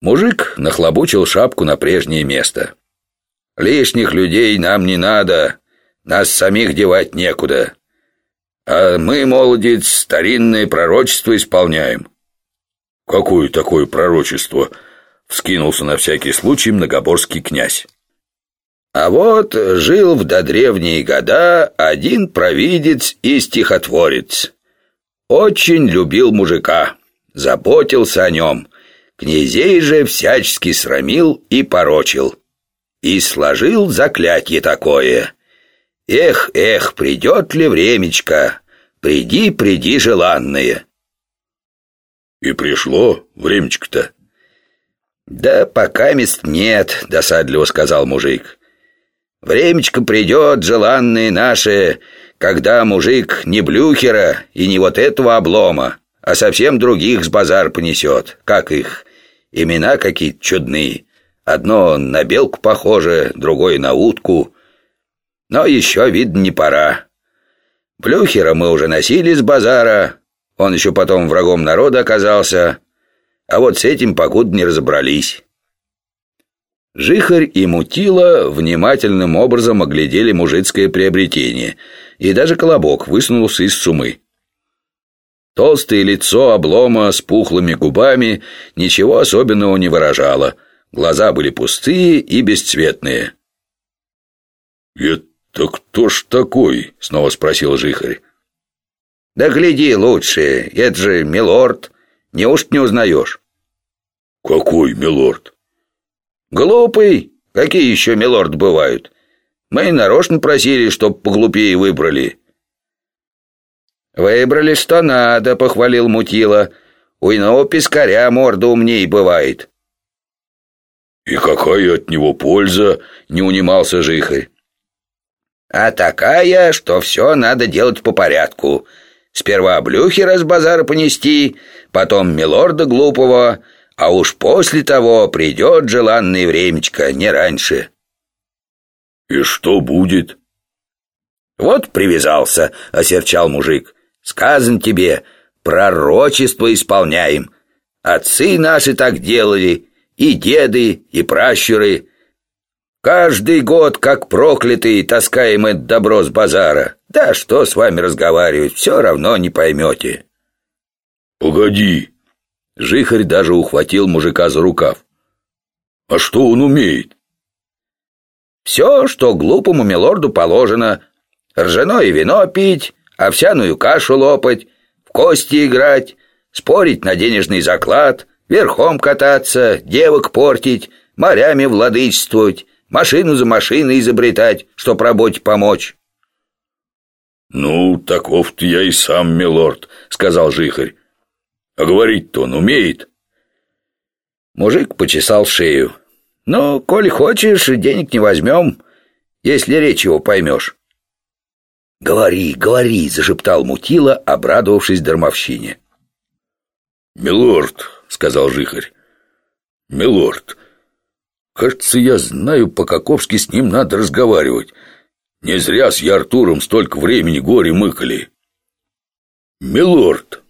Мужик нахлобучил шапку на прежнее место. «Лишних людей нам не надо, нас самих девать некуда. А мы, молодец, старинное пророчество исполняем». «Какое такое пророчество?» — вскинулся на всякий случай многоборский князь. А вот жил в додревние года один провидец и стихотворец. Очень любил мужика, заботился о нем, князей же всячески срамил и порочил. И сложил заклятие такое. Эх, эх, придет ли времечко, приди, приди, желанное. И пришло времечко-то. Да пока мест нет, досадливо сказал мужик. Времечко придет, желанные наши, когда мужик не блюхера и не вот этого облома, а совсем других с базар понесет. Как их? Имена какие-то чудные. Одно на белку похоже, другое на утку. Но еще, видно, не пора. Блюхера мы уже носили с базара, он еще потом врагом народа оказался, а вот с этим покуда не разобрались». Жихарь и Мутила внимательным образом оглядели мужицкое приобретение, и даже колобок высунулся из сумы. Толстое лицо облома с пухлыми губами ничего особенного не выражало. Глаза были пустые и бесцветные. «Это кто ж такой?» — снова спросил Жихарь. «Да гляди лучше, это же милорд. Неужто не узнаешь?» «Какой милорд?» «Глупый? Какие еще милорд бывают? Мы нарочно просили, чтоб поглупее выбрали». «Выбрали, что надо», — похвалил Мутила. «У иного пескаря морда умней бывает». «И какая от него польза?» — не унимался Жихарь. «А такая, что все надо делать по порядку. Сперва блюхера с базара понести, потом милорда глупого, а уж после того придет желанное времечко, не раньше. И что будет? Вот привязался, осерчал мужик. Сказан тебе, пророчество исполняем. Отцы наши так делали, и деды, и пращуры. Каждый год, как проклятый, таскаем это добро с базара. Да что с вами разговаривать, все равно не поймете. Погоди, Жихарь даже ухватил мужика за рукав. «А что он умеет?» «Все, что глупому милорду положено. Ржаное вино пить, овсяную кашу лопать, в кости играть, спорить на денежный заклад, верхом кататься, девок портить, морями владычествовать, машину за машиной изобретать, чтоб работе помочь». «Ну, таков-то я и сам, милорд», — сказал Жихарь. А говорить-то он умеет. Мужик почесал шею. Ну, коли хочешь, денег не возьмем, если речь его поймешь. «Говори, говори!» — зашептал Мутила, обрадовавшись дармовщине. «Милорд», — сказал Жихарь, — «милорд, кажется, я знаю, по-каковски с ним надо разговаривать. Не зря с я Артуром столько времени горе мыкали». «Милорд»,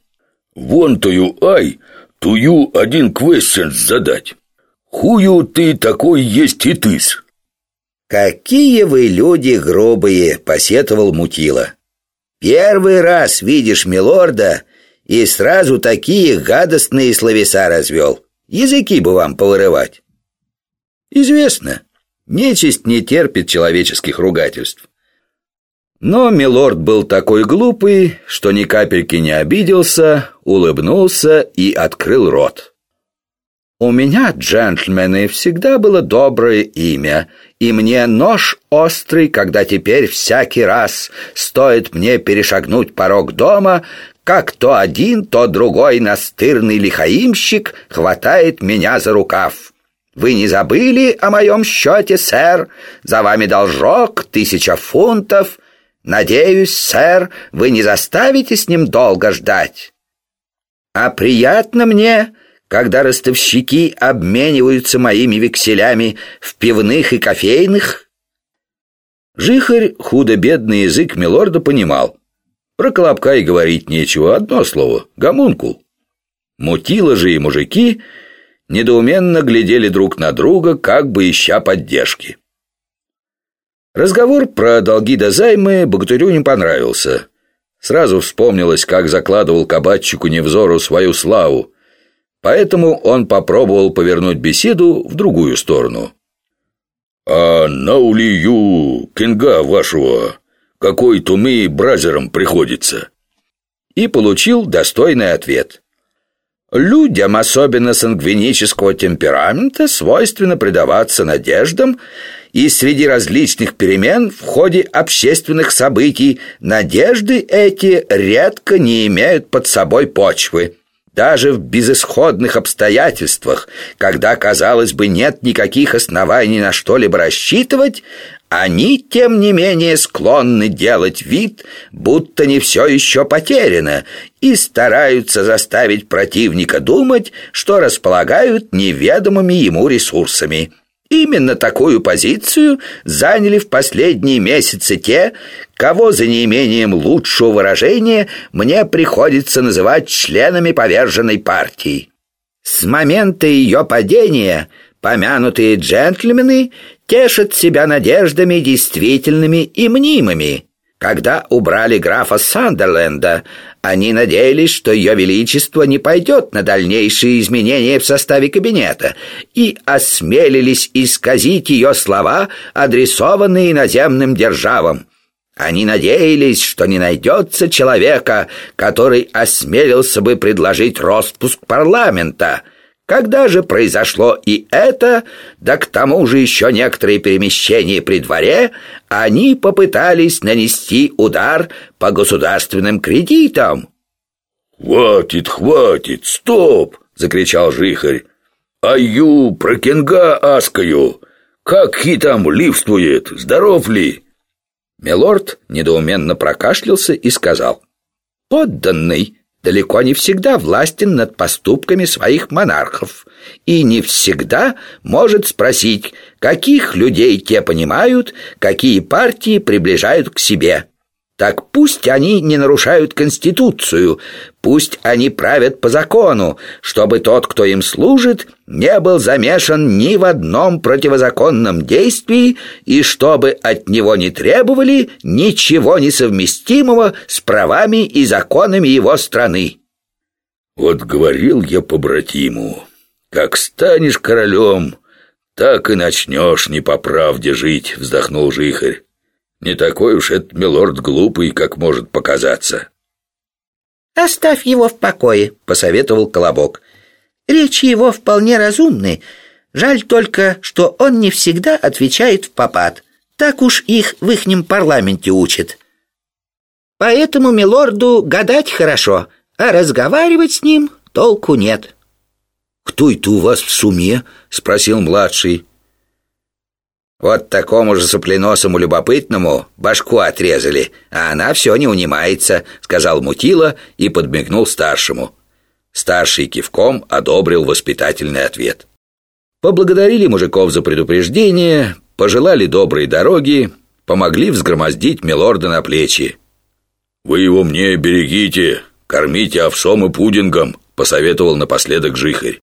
Вон тою ай, тую один квестенс задать. Хую ты такой есть и тыс. «Какие вы люди грубые!» — посетовал Мутила. «Первый раз видишь милорда и сразу такие гадостные словеса развел. Языки бы вам повырывать». «Известно, нечисть не терпит человеческих ругательств. Но милорд был такой глупый, что ни капельки не обиделся, улыбнулся и открыл рот. «У меня, джентльмены, всегда было доброе имя, и мне нож острый, когда теперь всякий раз стоит мне перешагнуть порог дома, как то один, то другой настырный лихаимщик хватает меня за рукав». Вы не забыли о моем счете, сэр? За вами должок тысяча фунтов, Надеюсь, сэр, вы не заставите с ним долго ждать. А приятно мне, когда ростовщики обмениваются моими векселями в пивных и кофейных. Жихарь худо-бедный язык милорда понимал. Про Колобка и говорить нечего, одно слово — гомункул. Мутило же и мужики недоуменно глядели друг на друга, как бы ища поддержки. Разговор про долги до займы богатырю не понравился. Сразу вспомнилось, как закладывал кабачику Невзору свою славу, поэтому он попробовал повернуть беседу в другую сторону. «А на улию кенга вашего какой туми бразером приходится?» И получил достойный ответ – Людям, особенно сангвинического темперамента, свойственно предаваться надеждам, и среди различных перемен в ходе общественных событий надежды эти редко не имеют под собой почвы. Даже в безысходных обстоятельствах, когда, казалось бы, нет никаких оснований на что-либо рассчитывать, они, тем не менее, склонны делать вид, будто не все еще потеряно, и стараются заставить противника думать, что располагают неведомыми ему ресурсами. Именно такую позицию заняли в последние месяцы те, кого за неимением лучшего выражения мне приходится называть членами поверженной партии. С момента ее падения помянутые джентльмены тешат себя надеждами действительными и мнимыми. Когда убрали графа Сандерленда, они надеялись, что ее величество не пойдет на дальнейшие изменения в составе кабинета и осмелились исказить ее слова, адресованные иноземным державам. Они надеялись, что не найдется человека, который осмелился бы предложить распуск парламента – когда же произошло и это, да к тому же еще некоторые перемещения при дворе, они попытались нанести удар по государственным кредитам. «Хватит, хватит, стоп!» — закричал Жихарь. «Аю, про кенга аскаю! Как хи там ливствует, здоров ли?» Милорд недоуменно прокашлялся и сказал. «Подданный, далеко не всегда властен над поступками своих монархов и не всегда может спросить, каких людей те понимают, какие партии приближают к себе. Так пусть они не нарушают Конституцию, пусть они правят по закону, чтобы тот, кто им служит, не был замешан ни в одном противозаконном действии и чтобы от него не требовали ничего несовместимого с правами и законами его страны. Вот говорил я побратиму, как станешь королем, так и начнешь не по правде жить, вздохнул Жихарь. Не такой уж этот милорд глупый, как может показаться. «Оставь его в покое», — посоветовал Колобок. «Речи его вполне разумны. Жаль только, что он не всегда отвечает в попад. Так уж их в ихнем парламенте учат. Поэтому милорду гадать хорошо, а разговаривать с ним толку нет». «Кто это у вас в суме?» — спросил младший. Вот такому же сопленосому любопытному башку отрезали, а она все не унимается», — сказал Мутила и подмигнул старшему. Старший кивком одобрил воспитательный ответ. Поблагодарили мужиков за предупреждение, пожелали доброй дороги, помогли взгромоздить милорда на плечи. «Вы его мне берегите, кормите овсом и пудингом», — посоветовал напоследок Жихарь.